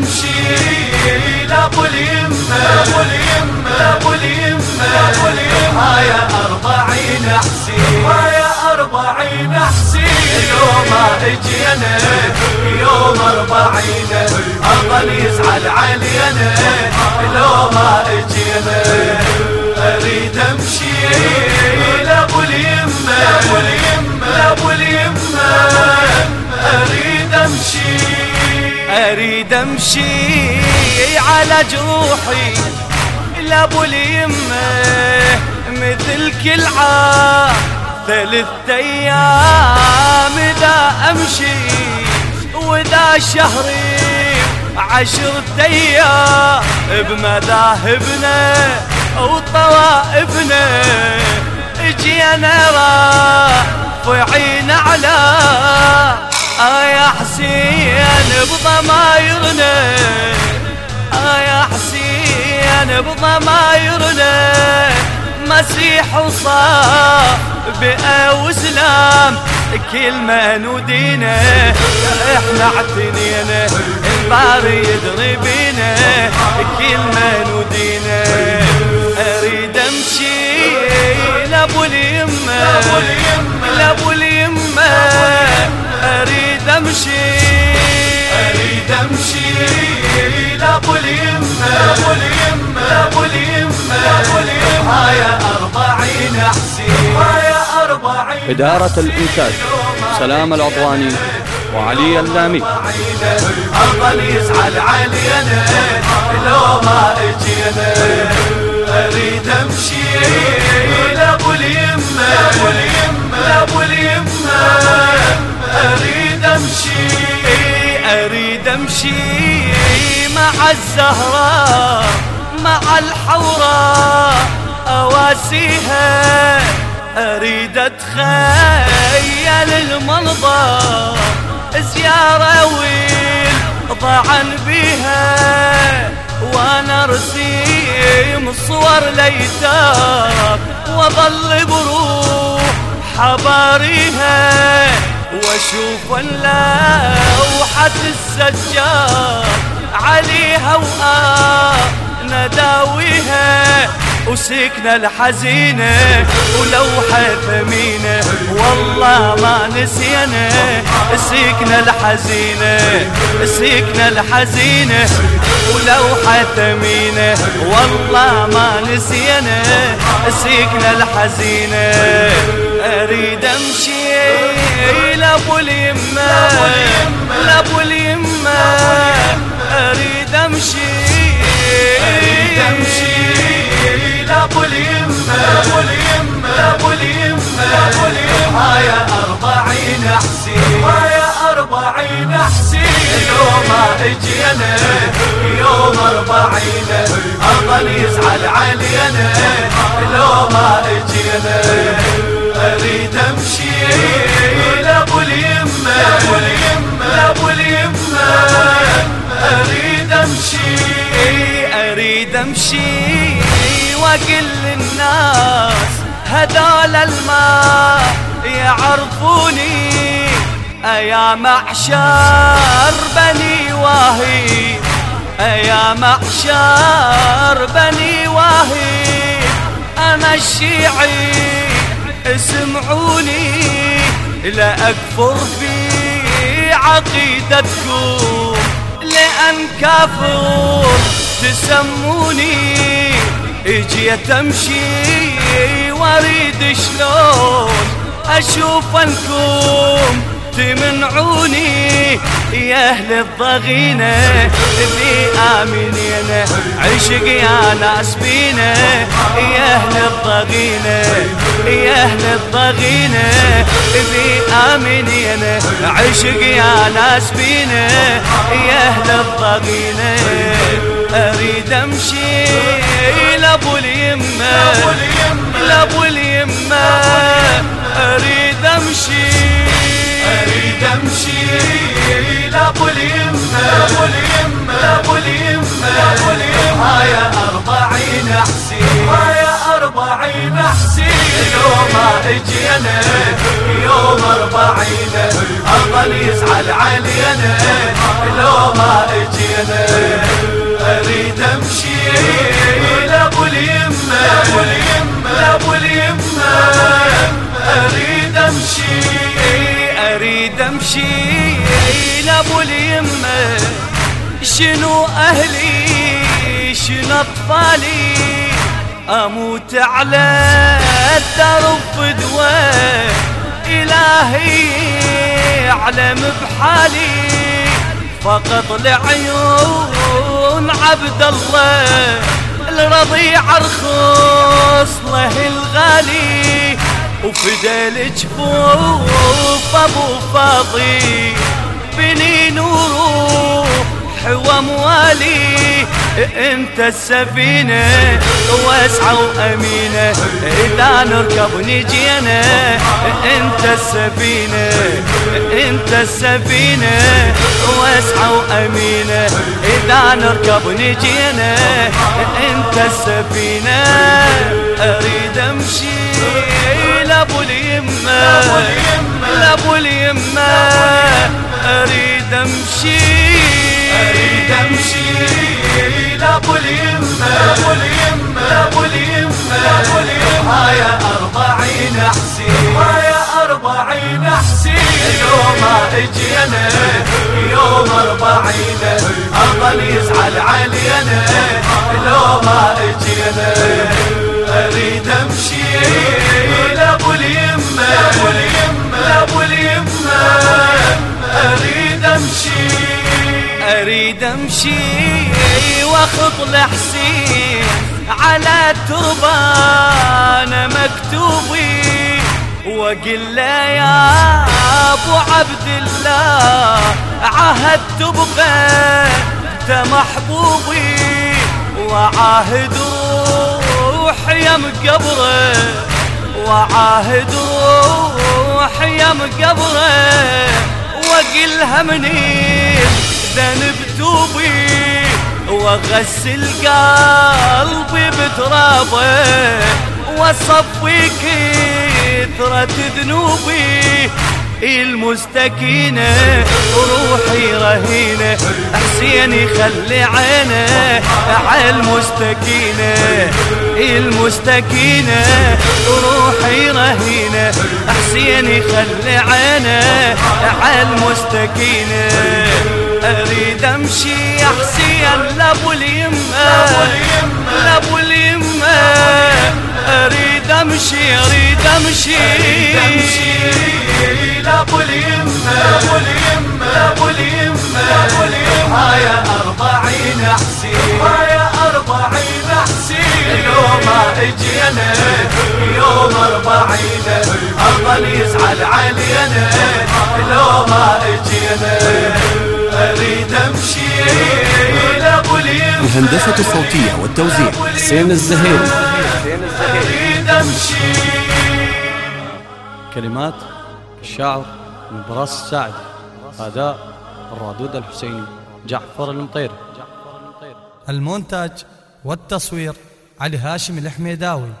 امشي لابو اليمه لابو اليمه لابو اليمه لابو اليمه هايا أربعين حسين هايا أربعين حسين يوم اجينا يوم أربعين. الله يزعل علينا لو ما اجينا أريد أمشي. لابو اريد امشي على جروحي لابو اليمة مثل كل عام ثلاث أيام إذا أمشي وإذا شهري عشرة أيام بمذاهبنا وطوائفنا اجينا رافعين على آه يا حسين. بضمايرنا آه يا حسين بضمايرنا مسيح وصاب بقى وسلام كل ما نودينا. إحنا اعتنينا الباري يدري بينا كل ما نودينا. أريد أمشي لأبو اليمة. لأبو اليمة. أريد أمشي لابو لابو لابو لابو اليمه هايا أربعين حسين هايا أربعين إدارة الإنتاج سلام العضواني وعلي اللامي. يزعل علينا لو ما أجينا. مع الزهراء مع الحوراء أواسيها اريد اتخيل المنظر زيارة والضعن بيها وأنا ارسم صور ليتام واظل بروح حباريها وأشوف اللوحة السجاد عليها ونداويها وسكنة الحزينة ولوحة ثمينة. والله ما نسينا سكنة الحزينة سكنة الحزينة ولوحة ثمينة. والله ما نسينا سكنة الحزينة. أريد أمشي لابو اليمة لابو اليمة. يوم اجينا يوم أربعين. الله يزعل علينا لو ما اجينا أريد أمشي. يا معشر بني واهي يا معشر بني واهي أنا الشيعي اسمعوني لا أكفر في عقيدتكم. لأن كافر تسموني. اجيت امشي وأريد شلون أشوف أنكم. تمنعوني يا أهل الضغينة في آمنين عشق يا ناس بينا يا أهل الضغينة يا أهل الضغينة في آمنين عشق يا ناس بينا يا أهل الضغينة أريد أمشي لابو اليمة لابو اليمة أريد أمشي أجينا يوم أربعين اظل يزعل علينا. لو ما أجينا أريد أمشي لابو اليمة. لابو اليمة أريد أمشي أريد أمشي لابو اليمة. شنو أهلي شنو أطفالي أموت على الدرب فدوة إلهي أعلم بحالي فقط لعيون عبد الله الرضيع رخص له الغالي. وفدى الجفوف أبو فاضي بنين وروح واموالي انت السفينة واسعة وأمينة إذا نركب نجينا. انت السفينة انت السفينة واسعة وأمينة إذا نركب نجينا. انت السفينة أريد أمشي لابو اليمة لابو اليمة. أريد أمشي أريد أمشي. لابو اليمة لابو اليمة لابو اليمة لابو اليمة هايا أربعين حسين هايا أربعين حسين يوم اجينا يوم أربعين أظل يزعل علينا لو ما اجينا أريد أمشي لابو اليمة لابو اليمة لابو اليمة أريد أمشي وأخط لحسين على تربان مكتوبي. وأقول له يا أبو عبد الله عهدت بغير محبوبي. وعاهد روح يم قبره وعاهد روح يم قبره. واقلها منين ذنب توبي واغسل قلبي بترابه واصفي كثرة ذنوبي المستكينة روحي رهينة. حسين يخلي عينه على المستكينة. المستكينة روحي رهينة. حسين يخلي عينه على المستكينة. أريد أمشي يا حسين لابو اليمة. لابو اليمة. أريد أمشي أريد أمشي. لابو اليمة. لابو اليمة لابو اليمة. لابو اليمة. هايا أربعين حسين هايا أربعين حسين يوم اجينا يوم أربعين. اظل يزعل علينا لو ما اجينا اريد امشي لابو الهندسة الصوتية والتوزيع حسين الزهيري اريد امشي كلمات الشاعر من براس السعد اداء الرادود الحسيني جعفر المطيري المونتاج والتصوير علي هاشم الحميداوي.